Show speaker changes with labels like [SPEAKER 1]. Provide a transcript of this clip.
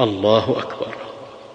[SPEAKER 1] الله أكبر.